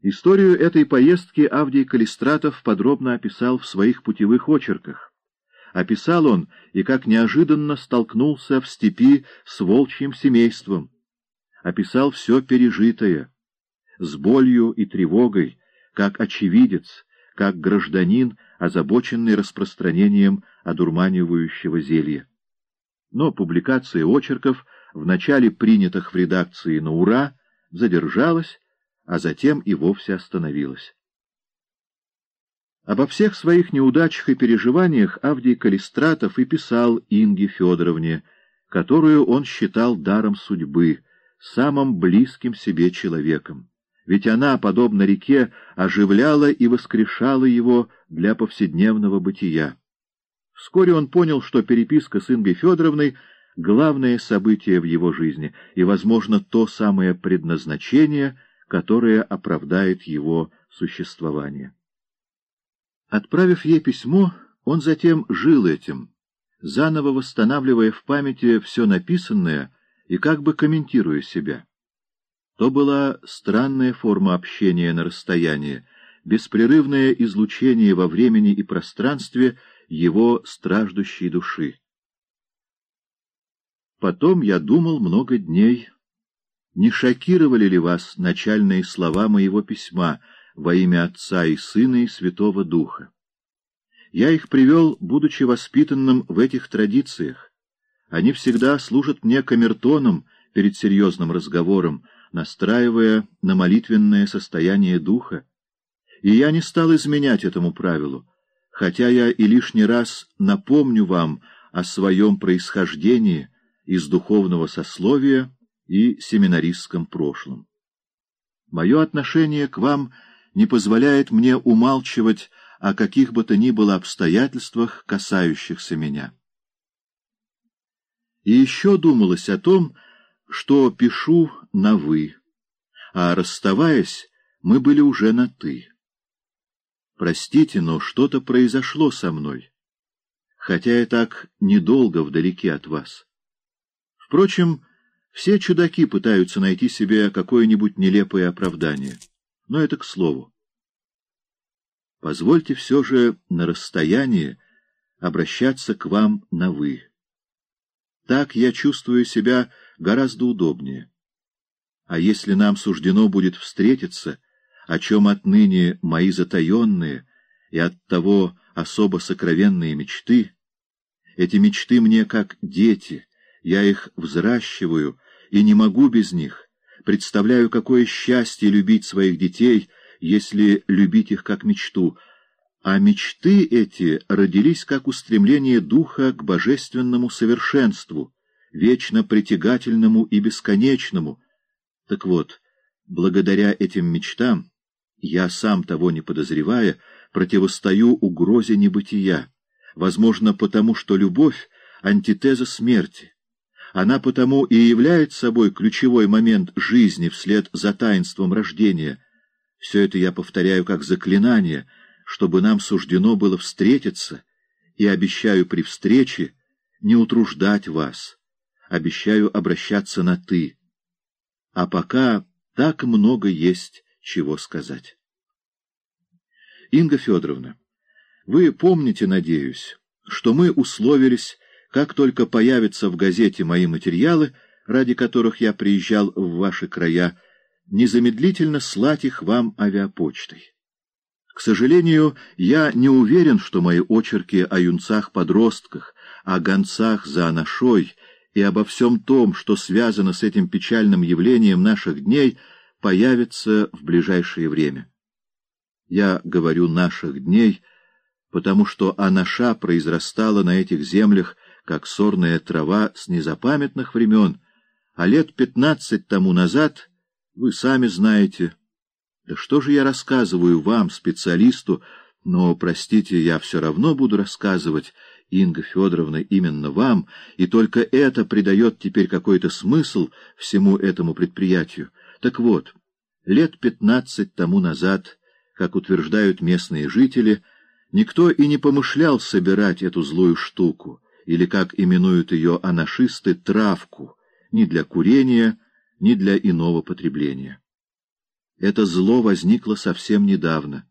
Историю этой поездки Авдий Калистратов подробно описал в своих путевых очерках. Описал он и как неожиданно столкнулся в степи с волчьим семейством. Описал все пережитое, с болью и тревогой, как очевидец, как гражданин, озабоченный распространением одурманивающего зелья. Но публикация очерков, в начале принятых в редакции на ура, задержалась, а затем и вовсе остановилась. Обо всех своих неудачах и переживаниях Авдий Калистратов и писал Инге Федоровне, которую он считал даром судьбы, самым близким себе человеком. Ведь она, подобно реке, оживляла и воскрешала его для повседневного бытия. Вскоре он понял, что переписка с Ингой Федоровной — главное событие в его жизни и, возможно, то самое предназначение, которое оправдает его существование. Отправив ей письмо, он затем жил этим, заново восстанавливая в памяти все написанное и как бы комментируя себя. То была странная форма общения на расстоянии, беспрерывное излучение во времени и пространстве — его страждущей души. Потом я думал много дней, не шокировали ли вас начальные слова моего письма во имя Отца и Сына и Святого Духа. Я их привел, будучи воспитанным в этих традициях. Они всегда служат мне камертоном перед серьезным разговором, настраивая на молитвенное состояние духа. И я не стал изменять этому правилу, хотя я и лишний раз напомню вам о своем происхождении из духовного сословия и семинаристском прошлом. Мое отношение к вам не позволяет мне умалчивать о каких бы то ни было обстоятельствах, касающихся меня. И еще думалось о том, что пишу на «вы», а расставаясь, мы были уже на «ты». Простите, но что-то произошло со мной, хотя я так недолго вдалеке от вас. Впрочем, все чудаки пытаются найти себе какое-нибудь нелепое оправдание, но это к слову. Позвольте все же на расстоянии обращаться к вам на «вы». Так я чувствую себя гораздо удобнее. А если нам суждено будет встретиться — о чем отныне мои затаенные и оттого особо сокровенные мечты. Эти мечты мне как дети, я их взращиваю и не могу без них. Представляю, какое счастье любить своих детей, если любить их как мечту. А мечты эти родились как устремление духа к божественному совершенству, вечно притягательному и бесконечному. Так вот, благодаря этим мечтам я, сам того не подозревая, противостою угрозе небытия, возможно, потому что любовь — антитеза смерти. Она потому и является собой ключевой момент жизни вслед за таинством рождения. Все это я повторяю как заклинание, чтобы нам суждено было встретиться, и обещаю при встрече не утруждать вас, обещаю обращаться на «ты». А пока так много есть чего сказать. Инга Федоровна, вы помните, надеюсь, что мы условились, как только появятся в газете мои материалы, ради которых я приезжал в ваши края, незамедлительно слать их вам авиапочтой. К сожалению, я не уверен, что мои очерки о юнцах-подростках, о гонцах за анашой и обо всем том, что связано с этим печальным явлением наших дней, появится в ближайшее время. Я говорю «наших дней», потому что анаша произрастала на этих землях, как сорная трава с незапамятных времен, а лет пятнадцать тому назад, вы сами знаете. Да что же я рассказываю вам, специалисту, но, простите, я все равно буду рассказывать, Инга Федоровна, именно вам, и только это придает теперь какой-то смысл всему этому предприятию. Так вот, лет пятнадцать тому назад, как утверждают местные жители, никто и не помышлял собирать эту злую штуку, или, как именуют ее анашисты, травку, ни для курения, ни для иного потребления. Это зло возникло совсем недавно.